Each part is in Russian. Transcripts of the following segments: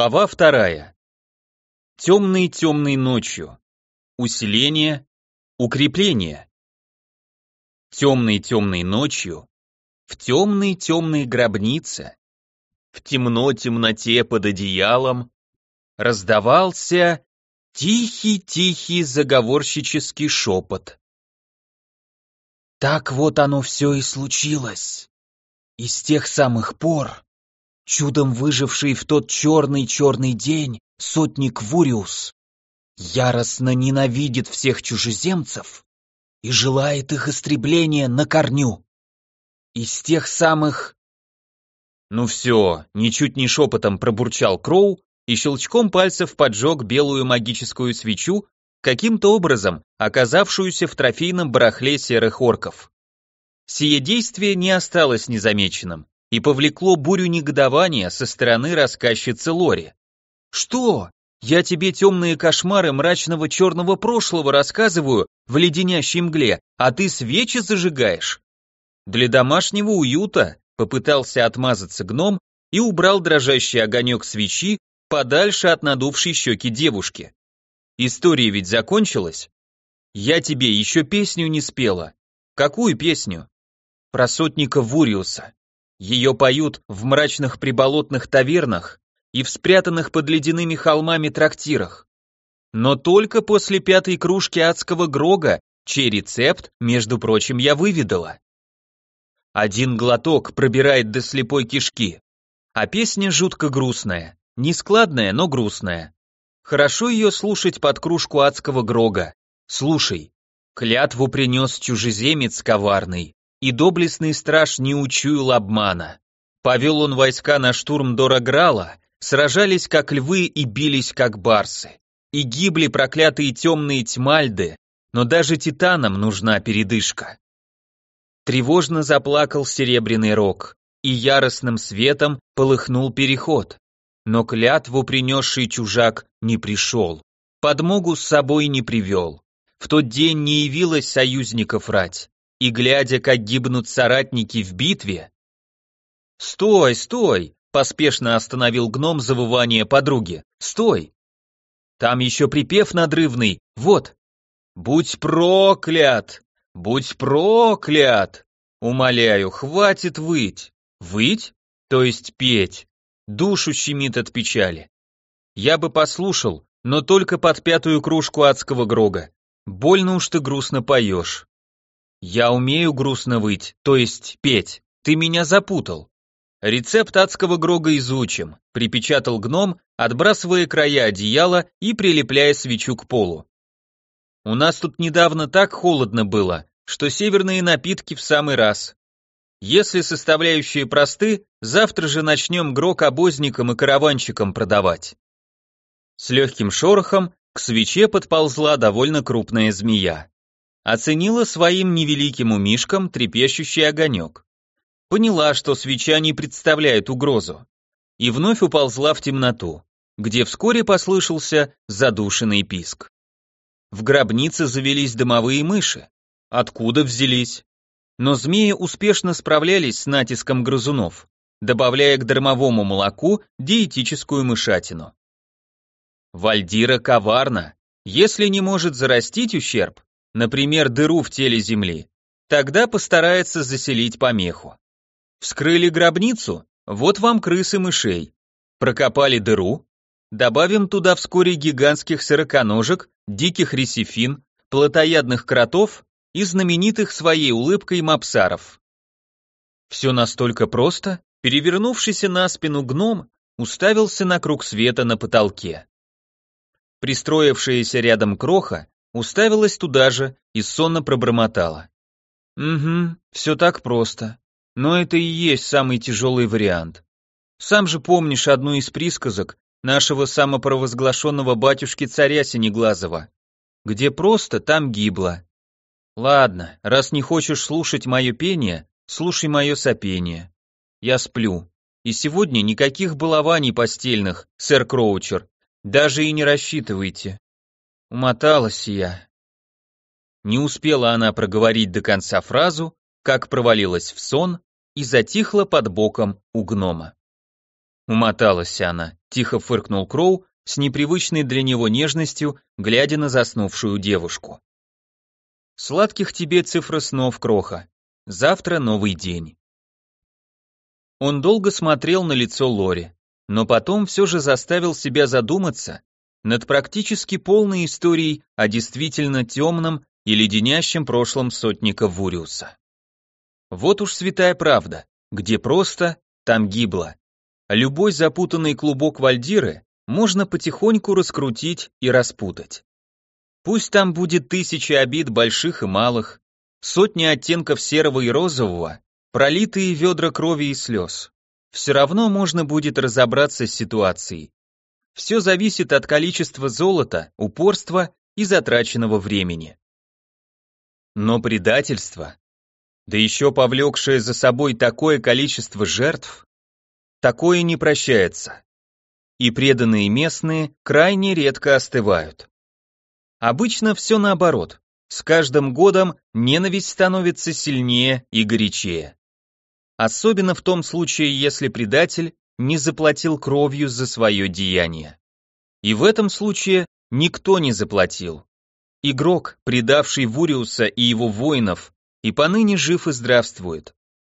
Глава вторая. Темной-темной ночью. Усиление, укрепление. Темной-темной ночью, в темной-темной гробнице, в темно-темноте под одеялом, раздавался тихий-тихий заговорщический шепот. Так вот оно все и случилось. И с тех самых пор чудом выживший в тот черный-черный день сотник Вуриус, яростно ненавидит всех чужеземцев и желает их истребления на корню. Из тех самых... Ну все, ничуть не шепотом пробурчал Кроу и щелчком пальцев поджег белую магическую свечу, каким-то образом оказавшуюся в трофейном барахле серых орков. Сие действие не осталось незамеченным и повлекло бурю негодования со стороны рассказчицы Лори. «Что? Я тебе темные кошмары мрачного черного прошлого рассказываю в леденящей мгле, а ты свечи зажигаешь?» Для домашнего уюта попытался отмазаться гном и убрал дрожащий огонек свечи подальше от надувшей щеки девушки. История ведь закончилась. Я тебе еще песню не спела. Какую песню? Про сотника Вуриуса. Ее поют в мрачных приболотных тавернах и в спрятанных под ледяными холмами трактирах. Но только после пятой кружки адского грога, чей рецепт, между прочим, я выведала. Один глоток пробирает до слепой кишки, а песня жутко грустная, нескладная, но грустная. Хорошо ее слушать под кружку адского грога. Слушай, клятву принес чужеземец коварный, и доблестный страж не учуял обмана. Повел он войска на штурм Дорограла, сражались как львы и бились как барсы. И гибли проклятые темные тьмальды, но даже титанам нужна передышка. Тревожно заплакал серебряный рог, и яростным светом полыхнул переход. Но клятву принесший чужак не пришел, подмогу с собой не привел. В тот день не явилось союзников рать, и глядя, как гибнут соратники в битве... «Стой, стой!» — поспешно остановил гном завывание подруги. «Стой! Там еще припев надрывный, вот! Будь проклят! Будь проклят! Умоляю, хватит выть! Выть? То есть петь! Душу щемит от печали. Я бы послушал, но только под пятую кружку адского грога. Больно уж ты грустно поешь. Я умею грустно выть, то есть петь. Ты меня запутал. Рецепт адского грога изучим, припечатал гном, отбрасывая края одеяла и прилепляя свечу к полу. У нас тут недавно так холодно было, что северные напитки в самый раз. Если составляющие просты, завтра же начнем грог обозникам и караванщикам продавать. С легким шорохом к свече подползла довольно крупная змея. Оценила своим невеликим умишком трепещущий огонек. Поняла, что свеча не представляет угрозу. И вновь уползла в темноту, где вскоре послышался задушенный писк. В гробнице завелись дымовые мыши. Откуда взялись? Но змеи успешно справлялись с натиском грызунов, добавляя к дармовому молоку диетическую мышатину. Вальдира коварна. Если не может зарастить ущерб, например, дыру в теле Земли, тогда постарается заселить помеху. Вскрыли гробницу, вот вам крысы мышей. Прокопали дыру, добавим туда вскоре гигантских сороконожек, диких ресифин, плотоядных кротов и знаменитых своей улыбкой мапсаров. Все настолько просто, перевернувшийся на спину гном уставился на круг света на потолке. Пристроившаяся рядом кроха уставилась туда же и сонно пробормотала. «Угу, все так просто. Но это и есть самый тяжелый вариант. Сам же помнишь одну из присказок нашего самопровозглашенного батюшки царя Синеглазова. Где просто, там гибло. Ладно, раз не хочешь слушать мое пение, слушай мое сопение. Я сплю. И сегодня никаких балований постельных, сэр Кроучер. Даже и не рассчитывайте. Умоталась я. Не успела она проговорить до конца фразу, как провалилась в сон и затихла под боком у гнома. умоталась она, тихо фыркнул Кроу с непривычной для него нежностью, глядя на заснувшую девушку. Сладких тебе цифр снов, Кроха. Завтра новый день. Он долго смотрел на лицо Лори, но потом все же заставил себя задуматься над практически полной историей о действительно темном и леденящем прошлом сотника Вуриуса. Вот уж святая правда, где просто, там гибло. Любой запутанный клубок вальдиры можно потихоньку раскрутить и распутать. Пусть там будет тысячи обид больших и малых, сотни оттенков серого и розового, пролитые ведра крови и слез. Все равно можно будет разобраться с ситуацией. Все зависит от количества золота, упорства и затраченного времени. Но предательство, да еще повлекшее за собой такое количество жертв, такое не прощается. И преданные местные крайне редко остывают. Обычно все наоборот. С каждым годом ненависть становится сильнее и горячее. Особенно в том случае, если предатель не заплатил кровью за свое деяние. И в этом случае никто не заплатил. Игрок, предавший Вуриуса и его воинов, и поныне жив и здравствует.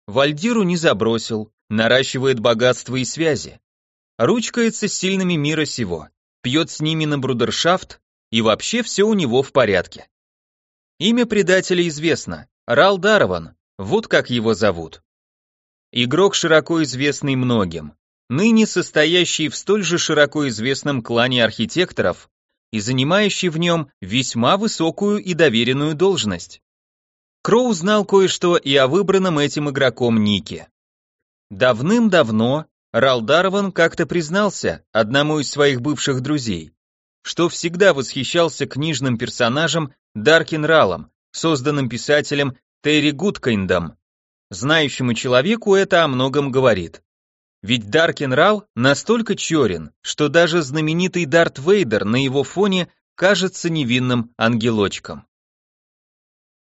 Вальдиру не забросил, наращивает богатство и связи. Ручкается с сильными мира сего, пьет с ними на брудершафт, и вообще все у него в порядке. Имя предателя известно, Рал Дарван, вот как его зовут. Игрок широко известный многим, ныне состоящий в столь же широко известном клане архитекторов, и занимающий в нем весьма высокую и доверенную должность. Кроу знал кое-что и о выбранном этим игроком Нике. Давным-давно Ралдарован как-то признался одному из своих бывших друзей, что всегда восхищался книжным персонажем Даркин Ралом, созданным писателем Терри Гудкайндом. Знающему человеку это о многом говорит. Ведь Даркин Рал настолько черен, что даже знаменитый Дарт Вейдер на его фоне кажется невинным ангелочком.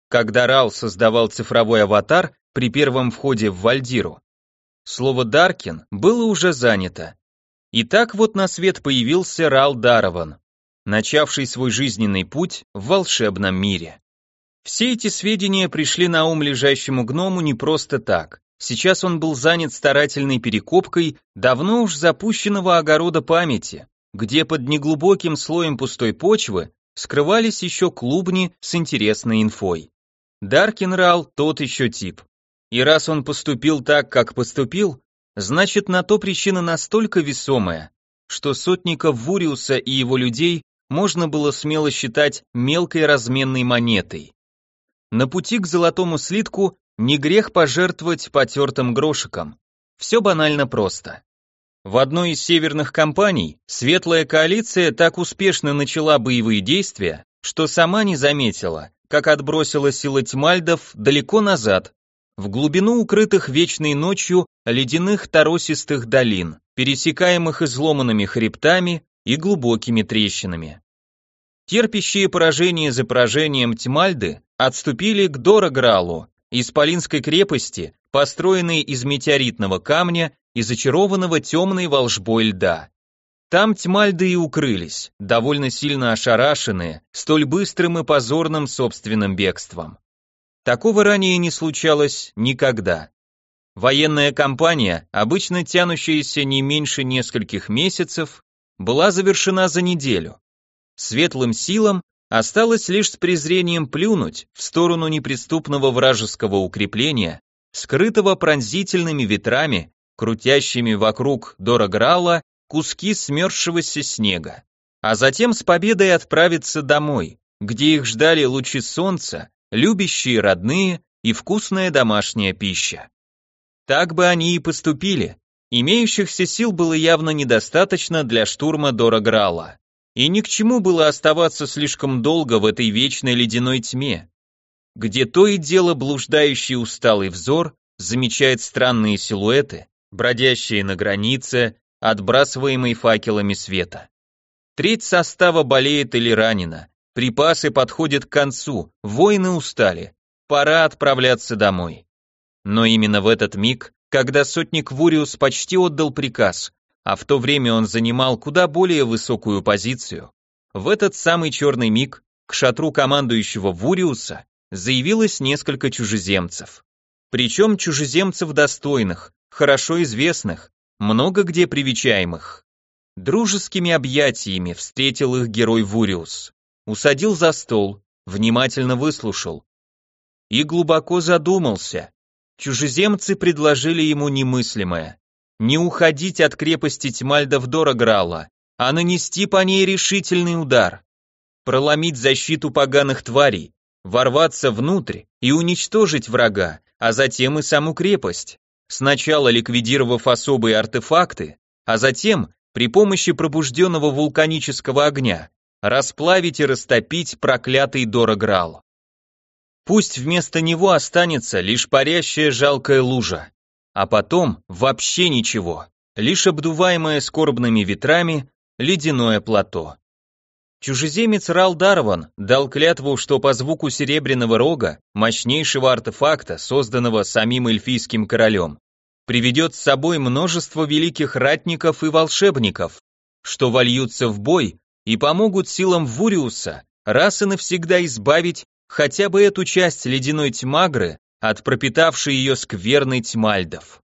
Когда Рал создавал цифровой аватар при первом входе в Вальдиру, слово «Даркин» было уже занято. И так вот на свет появился Рал Дарован, начавший свой жизненный путь в волшебном мире. Все эти сведения пришли на ум лежащему гному не просто так. Сейчас он был занят старательной перекопкой давно уж запущенного огорода памяти, где под неглубоким слоем пустой почвы скрывались еще клубни с интересной инфой. Даркинрал тот еще тип. И раз он поступил так, как поступил, значит на то причина настолько весомая, что сотников Вуриуса и его людей можно было смело считать мелкой разменной монетой. На пути к золотому слитку не грех пожертвовать потертым грошиком. Все банально просто. В одной из северных компаний Светлая коалиция так успешно начала боевые действия, что сама не заметила, как отбросила силы тьмальдов далеко назад, в глубину укрытых вечной ночью ледяных торосистых долин, пересекаемых изломанными хребтами и глубокими трещинами. Терпящие поражение за поражением тьмальды отступили к Дорогралу, Исполинской крепости, построенной из метеоритного камня и зачарованного темной волжбой льда. Там тьмальды и укрылись, довольно сильно ошарашенные, столь быстрым и позорным собственным бегством. Такого ранее не случалось никогда. Военная кампания, обычно тянущаяся не меньше нескольких месяцев, была завершена за неделю. Светлым силам Осталось лишь с презрением плюнуть в сторону неприступного вражеского укрепления, скрытого пронзительными ветрами, крутящими вокруг Дорограла куски смерзшегося снега, а затем с победой отправиться домой, где их ждали лучи солнца, любящие родные и вкусная домашняя пища. Так бы они и поступили. Имеющихся сил было явно недостаточно для штурма Дорограла. И ни к чему было оставаться слишком долго в этой вечной ледяной тьме, где то и дело блуждающий усталый взор замечает странные силуэты, бродящие на границе, отбрасываемые факелами света. Треть состава болеет или ранена, припасы подходят к концу, воины устали, пора отправляться домой. Но именно в этот миг, когда сотник Вуриус почти отдал приказ, а в то время он занимал куда более высокую позицию. В этот самый черный миг к шатру командующего Вуриуса заявилось несколько чужеземцев. Причем чужеземцев достойных, хорошо известных, много где привечаемых. Дружескими объятиями встретил их герой Вуриус, усадил за стол, внимательно выслушал. И глубоко задумался. Чужеземцы предложили ему немыслимое. Не уходить от крепости Тьмальда в Дорограла, а нанести по ней решительный удар. Проломить защиту поганых тварей, ворваться внутрь и уничтожить врага, а затем и саму крепость сначала ликвидировав особые артефакты, а затем при помощи пробужденного вулканического огня расплавить и растопить проклятый Дорограл. Пусть вместо него останется лишь парящая жалкая лужа, а потом вообще ничего, лишь обдуваемое скорбными ветрами ледяное плато. Чужеземец Рал Дарван дал клятву, что по звуку серебряного рога, мощнейшего артефакта, созданного самим эльфийским королем, приведет с собой множество великих ратников и волшебников, что вольются в бой и помогут силам Вуриуса раз и навсегда избавить хотя бы эту часть ледяной тьмагры от пропитавшей ее скверной тьмальдов.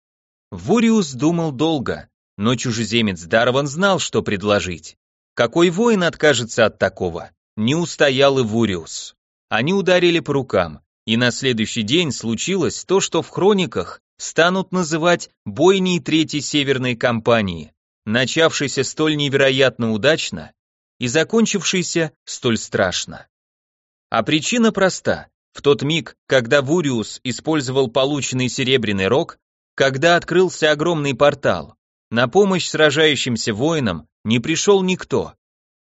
Вуриус думал долго, но чужеземец Дарван знал, что предложить. Какой воин откажется от такого? Не устоял и Вуриус. Они ударили по рукам, и на следующий день случилось то, что в хрониках станут называть бойней Третьей Северной кампании, начавшейся столь невероятно удачно и закончившейся столь страшно. А причина проста. В тот миг, когда Вуриус использовал полученный серебряный рог, когда открылся огромный портал, на помощь сражающимся воинам не пришел никто.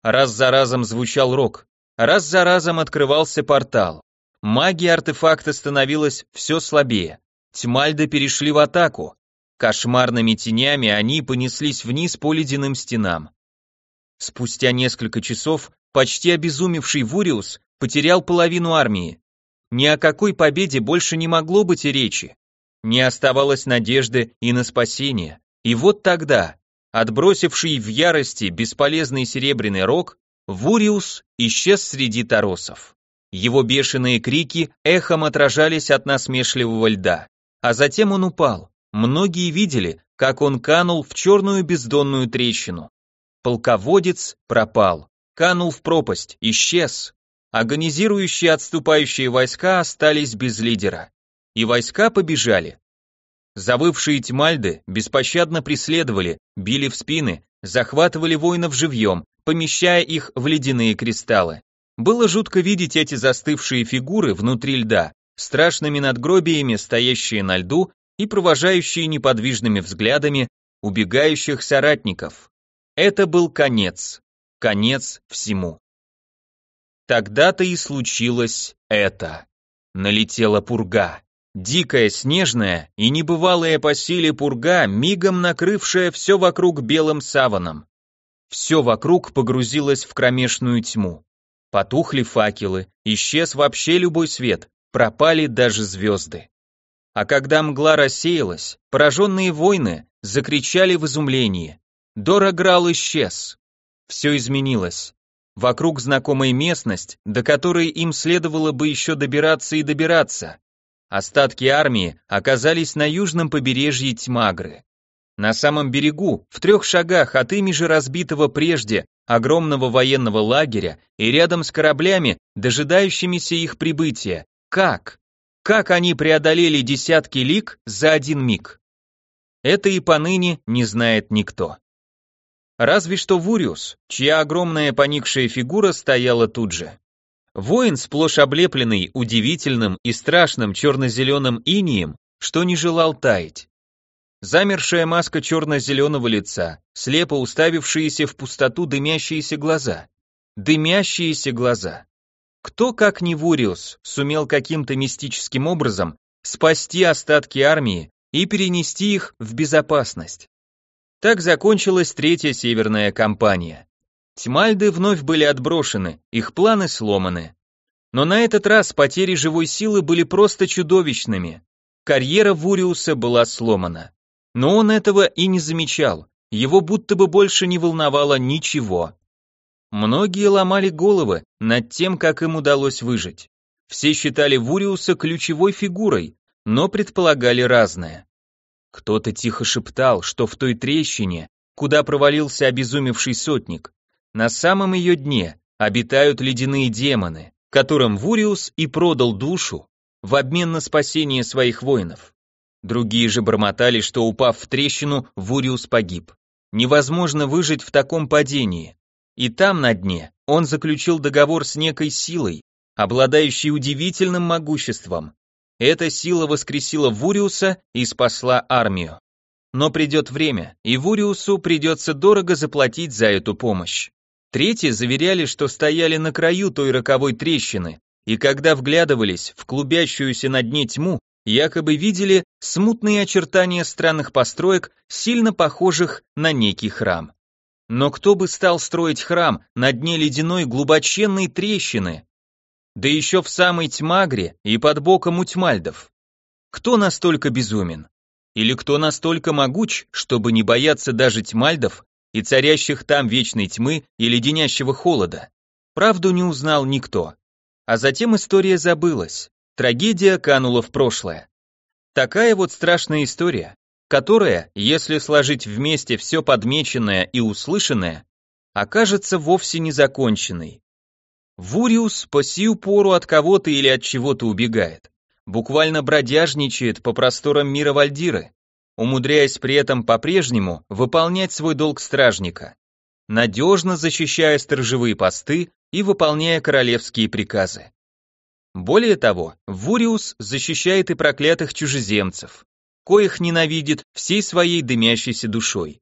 Раз за разом звучал рог, раз за разом открывался портал. Магия артефакта становилась все слабее. Тьмальды перешли в атаку. Кошмарными тенями они понеслись вниз по ледяным стенам. Спустя несколько часов почти обезумевший Вуриус потерял половину армии. Ни о какой победе больше не могло быть и речи. Не оставалось надежды и на спасение. И вот тогда, отбросивший в ярости бесполезный серебряный рог, Вуриус исчез среди торосов. Его бешеные крики эхом отражались от насмешливого льда. А затем он упал. Многие видели, как он канул в черную бездонную трещину. Полководец пропал, канул в пропасть, исчез. Агонизирующие отступающие войска остались без лидера. И войска побежали. Завывшие тьмальды беспощадно преследовали, били в спины, захватывали воинов живьем, помещая их в ледяные кристаллы. Было жутко видеть эти застывшие фигуры внутри льда, страшными надгробиями, стоящие на льду и провожающие неподвижными взглядами убегающих соратников. Это был конец, конец всему. Тогда-то и случилось это. Налетела пурга. Дикая, снежная и небывалая по силе пурга, мигом накрывшая все вокруг белым саваном. Все вокруг погрузилось в кромешную тьму. Потухли факелы, исчез вообще любой свет, пропали даже звезды. А когда мгла рассеялась, пораженные воины закричали в изумлении. Дорограл исчез. Все изменилось. Вокруг знакомая местность, до которой им следовало бы еще добираться и добираться. Остатки армии оказались на южном побережье Тьмагры. На самом берегу, в трех шагах от ими же разбитого прежде огромного военного лагеря и рядом с кораблями, дожидающимися их прибытия, как? Как они преодолели десятки лиг за один миг? Это и поныне не знает никто. Разве что Вуриус, чья огромная поникшая фигура стояла тут же. Воин, сплошь облепленный удивительным и страшным черно-зеленым инием, что не желал таять. Замершая маска черно-зеленого лица, слепо уставившиеся в пустоту дымящиеся глаза. Дымящиеся глаза. Кто, как не Вуриус, сумел каким-то мистическим образом спасти остатки армии и перенести их в безопасность? Так закончилась третья северная кампания. Тьмальды вновь были отброшены, их планы сломаны. Но на этот раз потери живой силы были просто чудовищными. Карьера Вуриуса была сломана. Но он этого и не замечал, его будто бы больше не волновало ничего. Многие ломали головы над тем, как им удалось выжить. Все считали Вуриуса ключевой фигурой, но предполагали разное. Кто-то тихо шептал, что в той трещине, куда провалился обезумевший сотник, на самом ее дне обитают ледяные демоны, которым Вуриус и продал душу в обмен на спасение своих воинов. Другие же бормотали, что упав в трещину, Вуриус погиб. Невозможно выжить в таком падении. И там, на дне, он заключил договор с некой силой, обладающей удивительным могуществом. Эта сила воскресила Вуриуса и спасла армию. Но придет время, и Вуриусу придется дорого заплатить за эту помощь. Третьи заверяли, что стояли на краю той роковой трещины, и когда вглядывались в клубящуюся на дне тьму, якобы видели смутные очертания странных построек, сильно похожих на некий храм. Но кто бы стал строить храм на дне ледяной глубоченной трещины? Да еще в самой Тьмагре и под боком у Тьмальдов. Кто настолько безумен? Или кто настолько могуч, чтобы не бояться даже Тьмальдов и царящих там вечной тьмы и леденящего холода? Правду не узнал никто. А затем история забылась. Трагедия канула в прошлое. Такая вот страшная история, которая, если сложить вместе все подмеченное и услышанное, окажется вовсе не законченной. Вуриус по сию пору от кого-то или от чего-то убегает, буквально бродяжничает по просторам мира Вальдиры, умудряясь при этом по-прежнему выполнять свой долг стражника, надежно защищая сторожевые посты и выполняя королевские приказы. Более того, Вуриус защищает и проклятых чужеземцев, коих ненавидит всей своей дымящейся душой.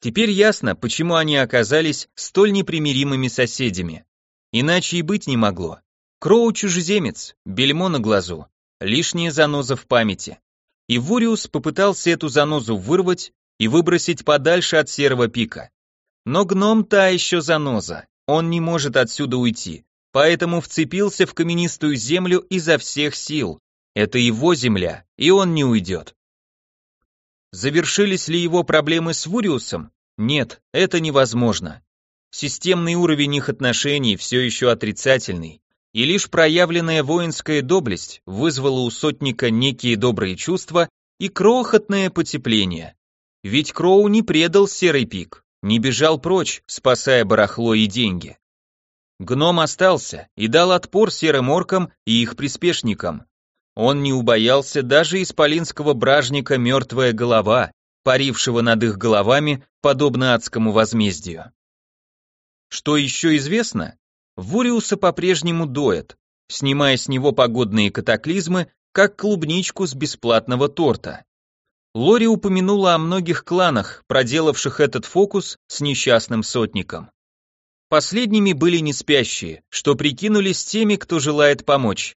Теперь ясно, почему они оказались столь непримиримыми соседями. Иначе и быть не могло. Кроу чужеземец, бельмо на глазу, лишняя заноза в памяти. И Вуриус попытался эту занозу вырвать и выбросить подальше от серого пика. Но гном та еще заноза, он не может отсюда уйти, поэтому вцепился в каменистую землю изо всех сил. Это его земля, и он не уйдет. Завершились ли его проблемы с Вуриусом? Нет, это невозможно. Системный уровень их отношений все еще отрицательный, и лишь проявленная воинская доблесть вызвала у сотника некие добрые чувства и крохотное потепление. Ведь Кроу не предал Серый Пик, не бежал прочь, спасая барахло и деньги. Гном остался и дал отпор серым оркам и их приспешникам. Он не убоялся даже исполинского бражника «Мертвая голова», парившего над их головами, подобно адскому возмездию. Что еще известно? Вуриуса по-прежнему доят, снимая с него погодные катаклизмы, как клубничку с бесплатного торта. Лори упомянула о многих кланах, проделавших этот фокус с несчастным сотником. Последними были не спящие, что прикинулись теми, кто желает помочь.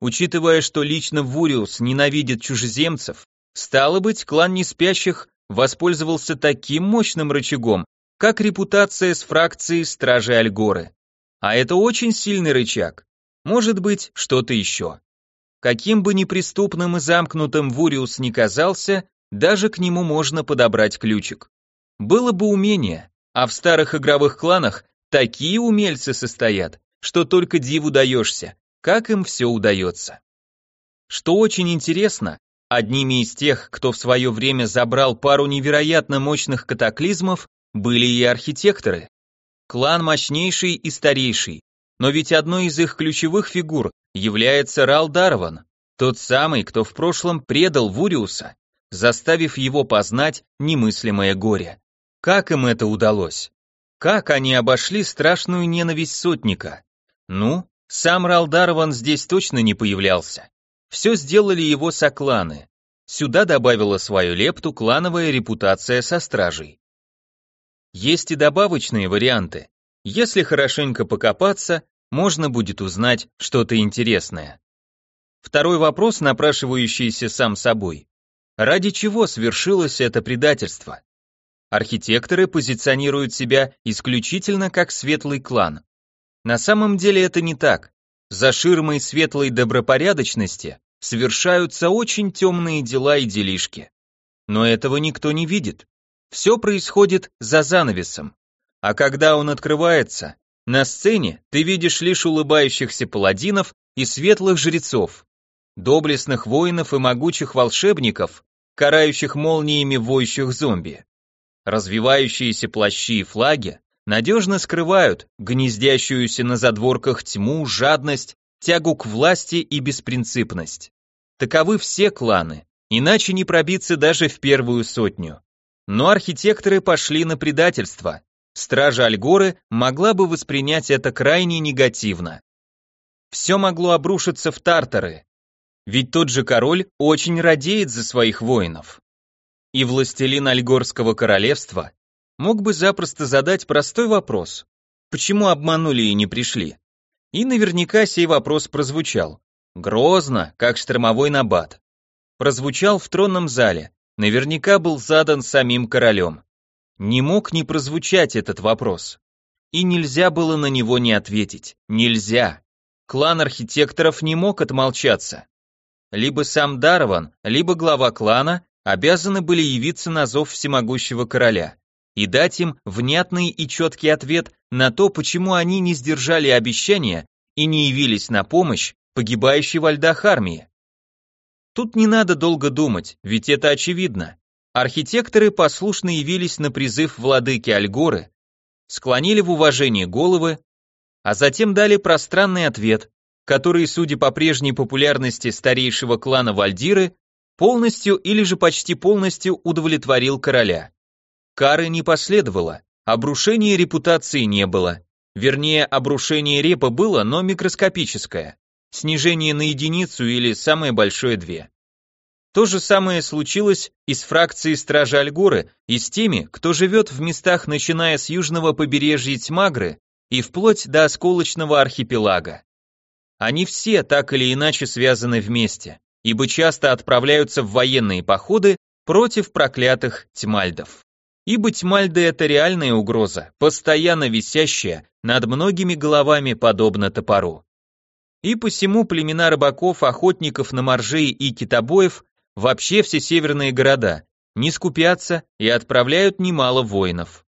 Учитывая, что лично Вуриус ненавидит чужеземцев, стало быть, клан неспящих воспользовался таким мощным рычагом, как репутация с фракцией Стражи Альгоры. А это очень сильный рычаг. Может быть, что-то еще. Каким бы неприступным и замкнутым Вуриус ни казался, даже к нему можно подобрать ключик. Было бы умение, а в старых игровых кланах Такие умельцы состоят, что только диву даешься, как им все удается. Что очень интересно, одними из тех, кто в свое время забрал пару невероятно мощных катаклизмов, были и архитекторы. Клан мощнейший и старейший, но ведь одной из их ключевых фигур является Рал Дарван, тот самый, кто в прошлом предал Вуриуса, заставив его познать немыслимое горе. Как им это удалось? Как они обошли страшную ненависть сотника? Ну, сам Ралдарован здесь точно не появлялся. Все сделали его сокланы. Сюда добавила свою лепту клановая репутация со стражей. Есть и добавочные варианты. Если хорошенько покопаться, можно будет узнать что-то интересное. Второй вопрос, напрашивающийся сам собой. Ради чего свершилось это предательство? Архитекторы позиционируют себя исключительно как светлый клан. На самом деле это не так. За ширмой светлой добропорядочности совершаются очень темные дела и делишки. Но этого никто не видит. Все происходит за занавесом. А когда он открывается, на сцене ты видишь лишь улыбающихся паладинов и светлых жрецов, доблестных воинов и могучих волшебников, карающих молниями воющих зомби. Развивающиеся плащи и флаги надежно скрывают гнездящуюся на задворках тьму, жадность, тягу к власти и беспринципность. Таковы все кланы, иначе не пробиться даже в первую сотню. Но архитекторы пошли на предательство. Стража Альгоры могла бы воспринять это крайне негативно. Все могло обрушиться в Тартары. Ведь тот же король очень радеет за своих воинов. И властелин Альгорского королевства мог бы запросто задать простой вопрос. Почему обманули и не пришли? И наверняка сей вопрос прозвучал. Грозно, как штормовой набат. Прозвучал в тронном зале, наверняка был задан самим королем. Не мог не прозвучать этот вопрос. И нельзя было на него не ответить. Нельзя. Клан архитекторов не мог отмолчаться. Либо сам Дарван, либо глава клана обязаны были явиться на зов всемогущего короля и дать им внятный и четкий ответ на то, почему они не сдержали обещания и не явились на помощь погибающей во льдах армии. Тут не надо долго думать, ведь это очевидно. Архитекторы послушно явились на призыв владыки Альгоры, склонили в уважении головы, а затем дали пространный ответ, который, судя по прежней популярности старейшего клана Вальдиры, полностью или же почти полностью удовлетворил короля. Кары не последовало, обрушения репутации не было. Вернее, обрушение репа было, но микроскопическое. Снижение на единицу или самое большое две. То же самое случилось и с фракцией Стражи Альгоры, и с теми, кто живет в местах, начиная с южного побережья Тьмагры и вплоть до осколочного архипелага. Они все так или иначе связаны вместе, ибо часто отправляются в военные походы против проклятых тьмальдов. Ибо тьмальды это реальная угроза, постоянно висящая над многими головами подобно топору. И посему племена рыбаков, охотников на моржей и китобоев Вообще все северные города не скупятся и отправляют немало воинов.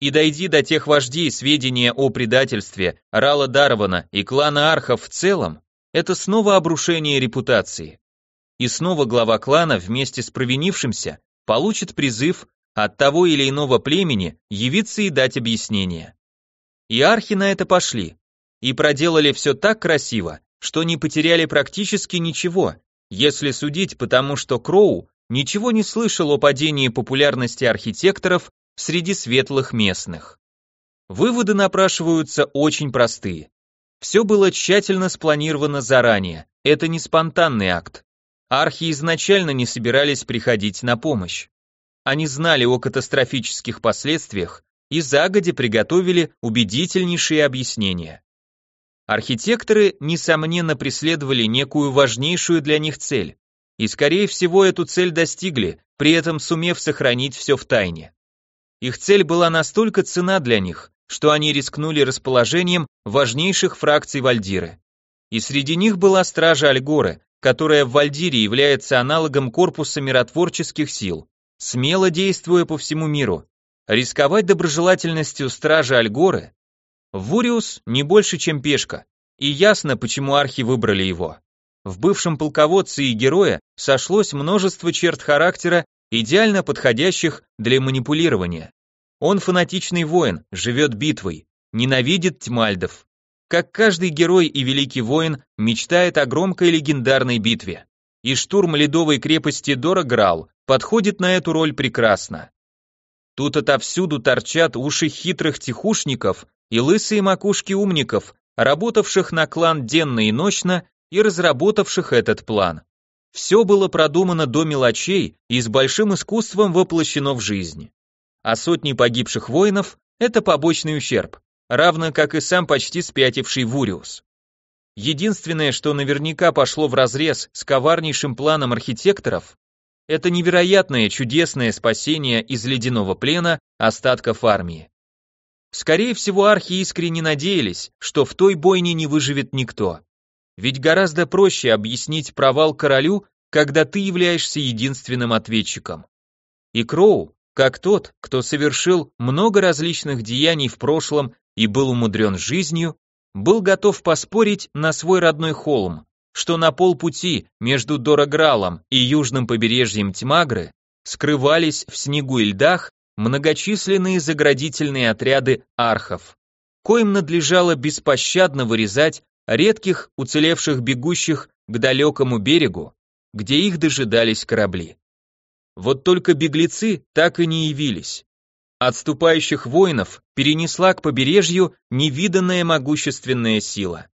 И дойди до тех вождей сведения о предательстве Рала Дарвана и клана Архов в целом, это снова обрушение репутации. И снова глава клана вместе с провинившимся получит призыв от того или иного племени явиться и дать объяснение. И архи на это пошли, и проделали все так красиво, что не потеряли практически ничего, если судить потому, что Кроу ничего не слышал о падении популярности архитекторов среди светлых местных. Выводы напрашиваются очень простые. Все было тщательно спланировано заранее, это не спонтанный акт. Архи изначально не собирались приходить на помощь. Они знали о катастрофических последствиях и загоди приготовили убедительнейшие объяснения. Архитекторы, несомненно, преследовали некую важнейшую для них цель, и, скорее всего, эту цель достигли, при этом сумев сохранить все в тайне. Их цель была настолько цена для них, что они рискнули расположением важнейших фракций Вальдиры. И среди них была стража Альгоры, которая в Вальдире является аналогом корпуса миротворческих сил, смело действуя по всему миру. Рисковать доброжелательностью стражи Альгоры Вуриус не больше, чем пешка, и ясно, почему архи выбрали его. В бывшем полководце и герое сошлось множество черт характера, идеально подходящих для манипулирования. Он фанатичный воин, живет битвой, ненавидит тьмальдов. Как каждый герой и великий воин мечтает о громкой легендарной битве. И штурм ледовой крепости Дорограл подходит на эту роль прекрасно. Тут отовсюду торчат уши хитрых тихушников и лысые макушки умников, работавших на клан денно и ночно и разработавших этот план. Все было продумано до мелочей и с большим искусством воплощено в жизнь. А сотни погибших воинов – это побочный ущерб, равно как и сам почти спятивший Вуриус. Единственное, что наверняка пошло вразрез с коварнейшим планом архитекторов, это невероятное чудесное спасение из ледяного плена остатков армии. Скорее всего, архи искренне надеялись, что в той бойне не выживет никто. Ведь гораздо проще объяснить провал королю, когда ты являешься единственным ответчиком. И Кроу, как тот, кто совершил много различных деяний в прошлом и был умудрен жизнью, был готов поспорить на свой родной холм, что на полпути между Дорогралом и южным побережьем Тьмагры скрывались в снегу и льдах многочисленные заградительные отряды архов, коим надлежало беспощадно вырезать редких уцелевших бегущих к далекому берегу, где их дожидались корабли. Вот только беглецы так и не явились. Отступающих воинов перенесла к побережью невиданная могущественная сила.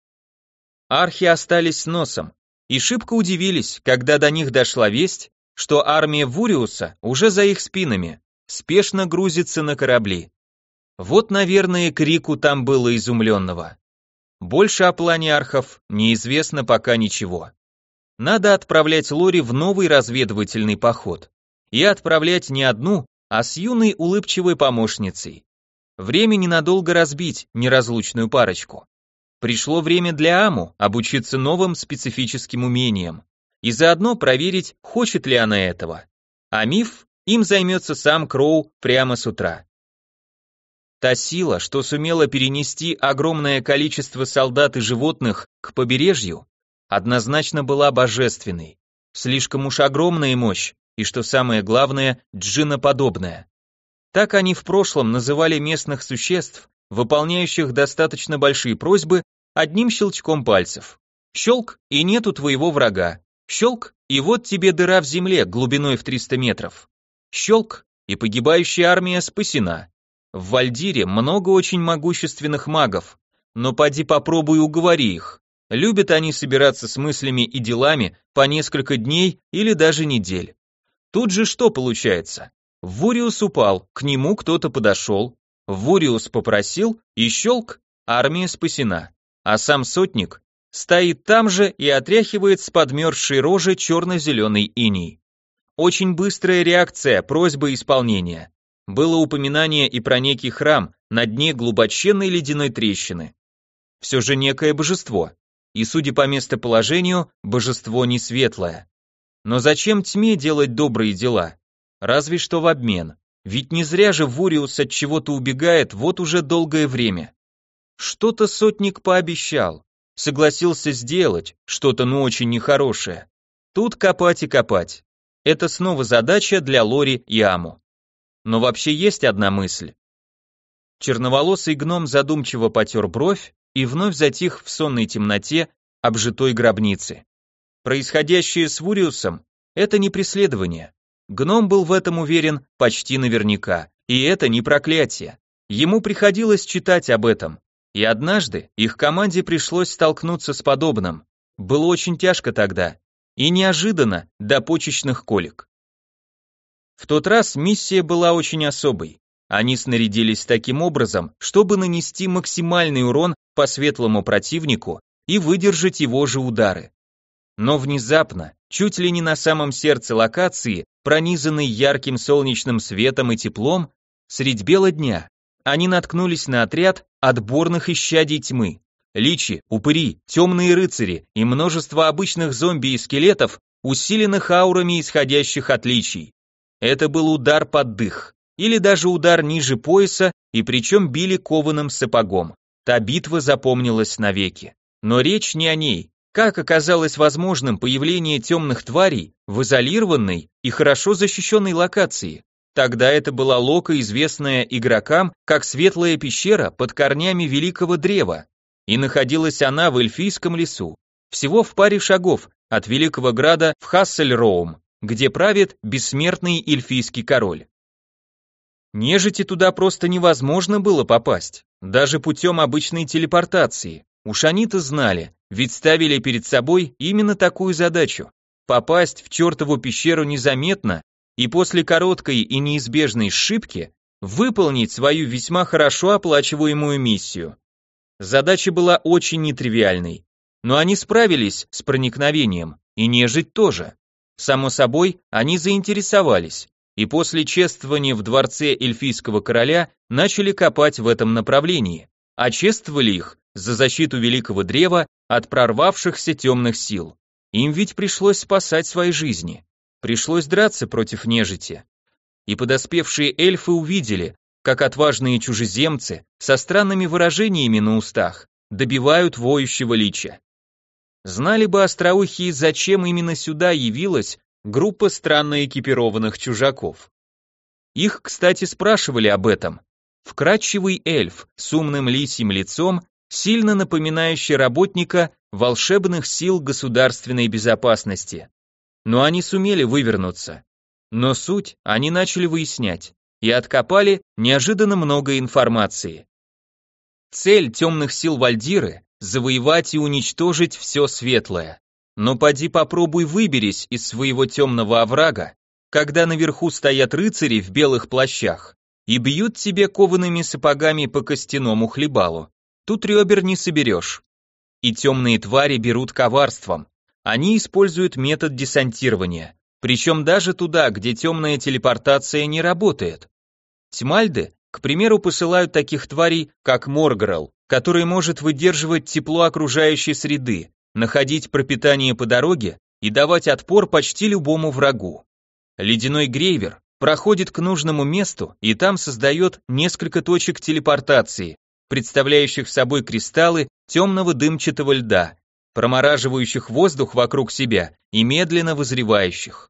Архи остались с носом и шибко удивились, когда до них дошла весть, что армия Вуриуса уже за их спинами, спешно грузится на корабли. Вот, наверное, крику там было изумленного. Больше о плане архов неизвестно пока ничего. Надо отправлять Лори в новый разведывательный поход. И отправлять не одну, а с юной улыбчивой помощницей. Время ненадолго разбить неразлучную парочку. Пришло время для Аму обучиться новым специфическим умениям и заодно проверить, хочет ли она этого. А Миф им займется сам Кроу прямо с утра. Та сила, что сумела перенести огромное количество солдат и животных к побережью, однозначно была божественной. Слишком уж огромная мощь, и, что самое главное, джиноподобная. Так они в прошлом называли местных существ, выполняющих достаточно большие просьбы одним щелчком пальцев. Щелк, и нету твоего врага. Щелк, и вот тебе дыра в земле глубиной в 300 метров. Щелк, и погибающая армия спасена. В Вальдире много очень могущественных магов, но поди попробуй уговори их. Любят они собираться с мыслями и делами по несколько дней или даже недель. Тут же что получается? Вуриус упал, к нему кто-то подошел, Вуриус попросил, и щелк, армия спасена. А сам сотник стоит там же и отряхивает с подмерзшей рожи черно-зеленый иней. Очень быстрая реакция, просьба исполнения было упоминание и про некий храм на дне глубоченной ледяной трещины. Все же некое божество, и, судя по местоположению, божество не светлое. Но зачем тьме делать добрые дела? Разве что в обмен. Ведь не зря же Вуриус от чего-то убегает вот уже долгое время. Что-то сотник пообещал, согласился сделать, что-то ну очень нехорошее. Тут копать и копать. Это снова задача для Лори и Аму но вообще есть одна мысль. Черноволосый гном задумчиво потер бровь и вновь затих в сонной темноте обжитой гробницы. Происходящее с Вуриусом – это не преследование. Гном был в этом уверен почти наверняка, и это не проклятие. Ему приходилось читать об этом, и однажды их команде пришлось столкнуться с подобным. Было очень тяжко тогда, и неожиданно до почечных колик. В тот раз миссия была очень особой. Они снарядились таким образом, чтобы нанести максимальный урон по светлому противнику и выдержать его же удары. Но внезапно, чуть ли не на самом сердце локации, пронизанной ярким солнечным светом и теплом, средь бела дня, они наткнулись на отряд отборных исчадий тьмы. Личи, упыри, темные рыцари и множество обычных зомби и скелетов, усиленных аурами исходящих от личий. Это был удар под дых, или даже удар ниже пояса, и причем били кованым сапогом. Та битва запомнилась навеки. Но речь не о ней. Как оказалось возможным появление темных тварей в изолированной и хорошо защищенной локации? Тогда это была лока, известная игрокам как светлая пещера под корнями великого древа, и находилась она в эльфийском лесу, всего в паре шагов от великого града в Хассельроум, где правит бессмертный эльфийский король. Нежити туда просто невозможно было попасть, даже путем обычной телепортации. Уж они-то знали, ведь ставили перед собой именно такую задачу – попасть в чертову пещеру незаметно и после короткой и неизбежной сшибки выполнить свою весьма хорошо оплачиваемую миссию. Задача была очень нетривиальной, но они справились с проникновением, и нежить тоже. Само собой, они заинтересовались, и после чествования в дворце эльфийского короля начали копать в этом направлении, а чествовали их за защиту великого древа от прорвавшихся темных сил. Им ведь пришлось спасать свои жизни, пришлось драться против нежити. и подоспевшие эльфы увидели, как отважные чужеземцы со странными выражениями на устах добивают воющего лича. Знали бы остроухие, зачем именно сюда явилась группа странно экипированных чужаков. Их, кстати, спрашивали об этом. Вкрадчивый эльф с умным лисьим лицом, сильно напоминающий работника волшебных сил государственной безопасности. Но они сумели вывернуться. Но суть они начали выяснять и откопали неожиданно много информации. Цель темных сил Вальдиры – завоевать и уничтожить все светлое. Но поди попробуй выберись из своего темного оврага, когда наверху стоят рыцари в белых плащах и бьют тебе коваными сапогами по костяному хлебалу. Тут ребер не соберешь. И темные твари берут коварством. Они используют метод десантирования, причем даже туда, где темная телепортация не работает. Тьмальды, к примеру, посылают таких тварей, как Моргрелл, который может выдерживать тепло окружающей среды, находить пропитание по дороге и давать отпор почти любому врагу. Ледяной грейвер проходит к нужному месту и там создает несколько точек телепортации, представляющих собой кристаллы темного дымчатого льда, промораживающих воздух вокруг себя и медленно вызревающих.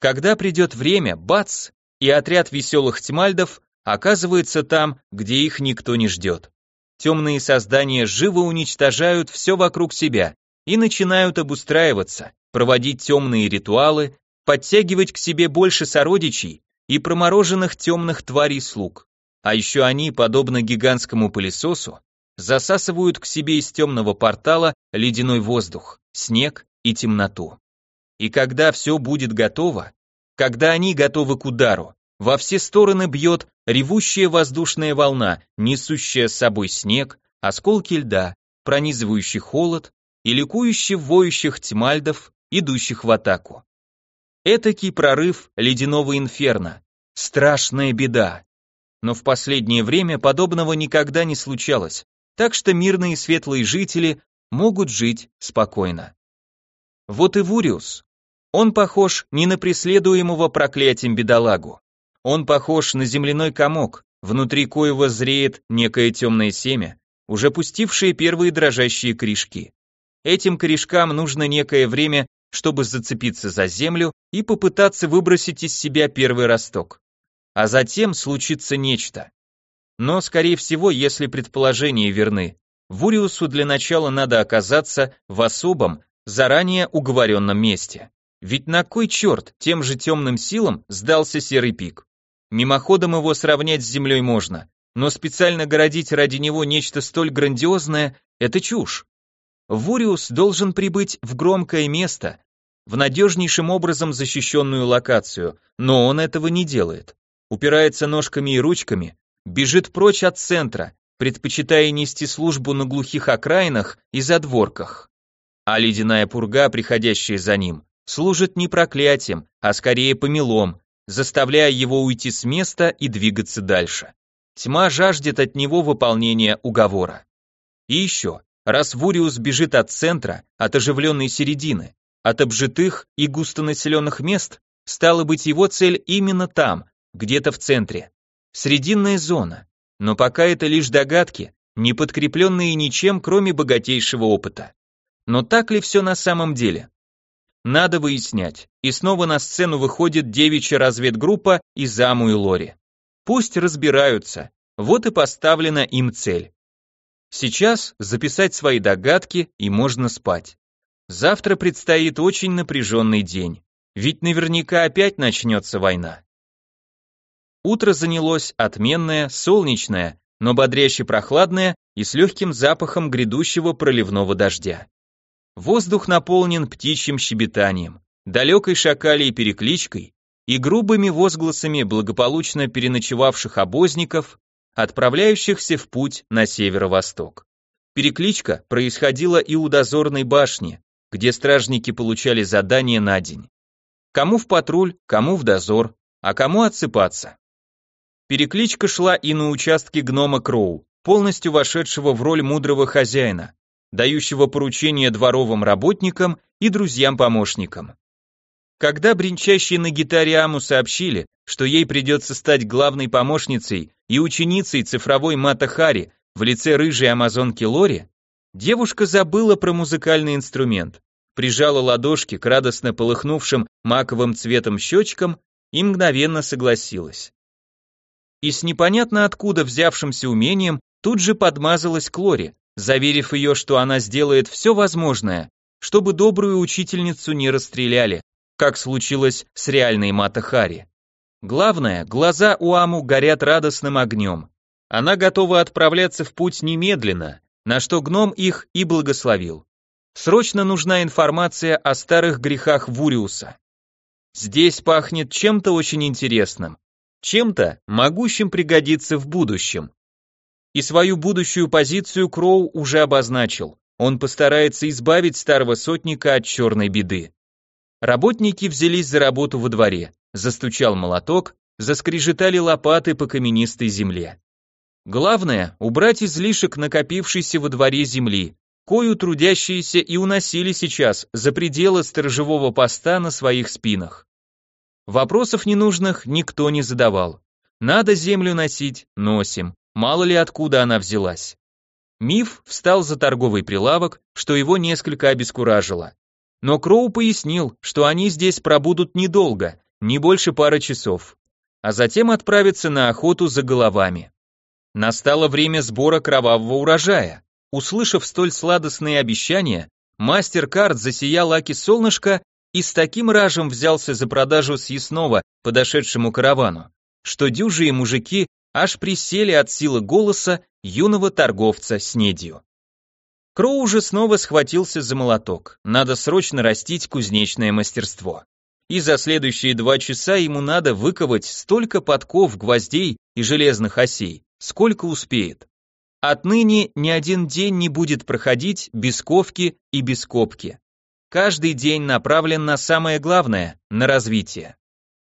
Когда придет время, бац, и отряд веселых тьмальдов оказывается там, где их никто не ждет. Темные создания живо уничтожают все вокруг себя и начинают обустраиваться, проводить темные ритуалы, подтягивать к себе больше сородичей и промороженных темных тварей слуг. А еще они, подобно гигантскому пылесосу, засасывают к себе из темного портала ледяной воздух, снег и темноту. И когда все будет готово, когда они готовы к удару, во все стороны бьет ревущая воздушная волна, несущая с собой снег, осколки льда, пронизывающий холод и ликующих воющих тьмальдов, идущих в атаку. Этакий прорыв ледяного инферно. Страшная беда. Но в последнее время подобного никогда не случалось, так что мирные светлые жители могут жить спокойно. Вот и Вуриус. Он похож не на преследуемого проклятием бедолагу. Он похож на земляной комок, внутри коего зреет некое темное семя, уже пустившее первые дрожащие корешки. Этим корешкам нужно некое время, чтобы зацепиться за землю и попытаться выбросить из себя первый росток. А затем случится нечто. Но, скорее всего, если предположения верны, Вуриусу для начала надо оказаться в особом, заранее уговоренном месте. Ведь на кой черт тем же темным силам сдался серый пик? Мимоходом его сравнять с землей можно, но специально городить ради него нечто столь грандиозное – это чушь. Вуриус должен прибыть в громкое место, в надежнейшим образом защищенную локацию, но он этого не делает. Упирается ножками и ручками, бежит прочь от центра, предпочитая нести службу на глухих окраинах и задворках. А ледяная пурга, приходящая за ним, служит не проклятием, а скорее помелом, заставляя его уйти с места и двигаться дальше. Тьма жаждет от него выполнения уговора. И еще, Раз Вуриус бежит от центра, от оживленной середины, от обжитых и густонаселенных мест, стало быть его цель именно там, где-то в центре. Срединная зона. Но пока это лишь догадки, не подкрепленные ничем, кроме богатейшего опыта. Но так ли все на самом деле? Надо выяснять. И снова на сцену выходит девичья разведгруппа из Аму и Лори. Пусть разбираются. Вот и поставлена им цель. Сейчас записать свои догадки и можно спать. Завтра предстоит очень напряженный день, ведь наверняка опять начнется война. Утро занялось отменное, солнечное, но бодряще прохладное и с легким запахом грядущего проливного дождя. Воздух наполнен птичьим щебетанием, далекой шакалей перекличкой и грубыми возгласами благополучно переночевавших обозников отправляющихся в путь на северо-восток. Перекличка происходила и у дозорной башни, где стражники получали задание на день. Кому в патруль, кому в дозор, а кому отсыпаться. Перекличка шла и на участке гнома Кроу, полностью вошедшего в роль мудрого хозяина, дающего поручения дворовым работникам и друзьям-помощникам. Когда бренчащие на гитаре Аму сообщили, что ей придется стать главной помощницей и ученицей цифровой Мата Хари в лице рыжей амазонки Лори, девушка забыла про музыкальный инструмент, прижала ладошки к радостно полыхнувшим маковым цветом щечкам и мгновенно согласилась. И с непонятно откуда взявшимся умением тут же подмазалась к Лори, заверив ее, что она сделает все возможное, чтобы добрую учительницу не расстреляли, как случилось с реальной Мата Хари. Главное, глаза у Аму горят радостным огнем. Она готова отправляться в путь немедленно, на что гном их и благословил. Срочно нужна информация о старых грехах Вуриуса. Здесь пахнет чем-то очень интересным, чем-то, могущим пригодиться в будущем. И свою будущую позицию Кроу уже обозначил. Он постарается избавить старого сотника от черной беды. Работники взялись за работу во дворе. Застучал молоток, заскрежетали лопаты по каменистой земле. Главное – убрать излишек накопившейся во дворе земли, кою трудящиеся и уносили сейчас за пределы сторожевого поста на своих спинах. Вопросов ненужных никто не задавал. Надо землю носить, носим, мало ли откуда она взялась. Миф встал за торговый прилавок, что его несколько обескуражило. Но Кроу пояснил, что они здесь пробудут недолго, не больше пары часов, а затем отправятся на охоту за головами. Настало время сбора кровавого урожая. Услышав столь сладостные обещания, мастер карт засиял Аки солнышко и с таким ражем взялся за продажу съестного подошедшему каравану, что дюжие мужики аж присели от силы голоса юного торговца с недью. Кроу уже снова схватился за молоток. Надо срочно растить кузнечное мастерство. И за следующие два часа ему надо выковать столько подков, гвоздей и железных осей, сколько успеет. Отныне ни один день не будет проходить без ковки и без копки. Каждый день направлен на самое главное, на развитие.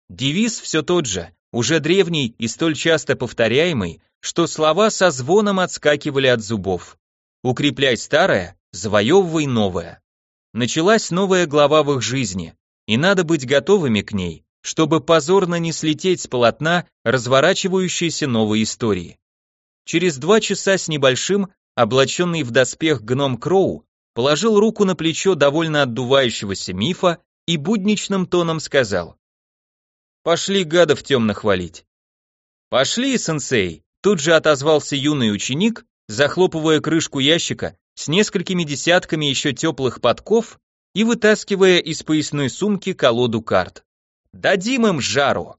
Девиз все тот же, уже древний и столь часто повторяемый, что слова со звоном отскакивали от зубов. Укрепляй старое, завоевывай новое. Началась новая глава в их жизни, и надо быть готовыми к ней, чтобы позорно не слететь с полотна разворачивающейся новой истории. Через два часа с небольшим, облаченный в доспех гном Кроу, положил руку на плечо довольно отдувающегося мифа и будничным тоном сказал. «Пошли гадов темно хвалить». «Пошли, сенсей», тут же отозвался юный ученик захлопывая крышку ящика с несколькими десятками еще теплых подков и вытаскивая из поясной сумки колоду карт. «Дадим им жару!»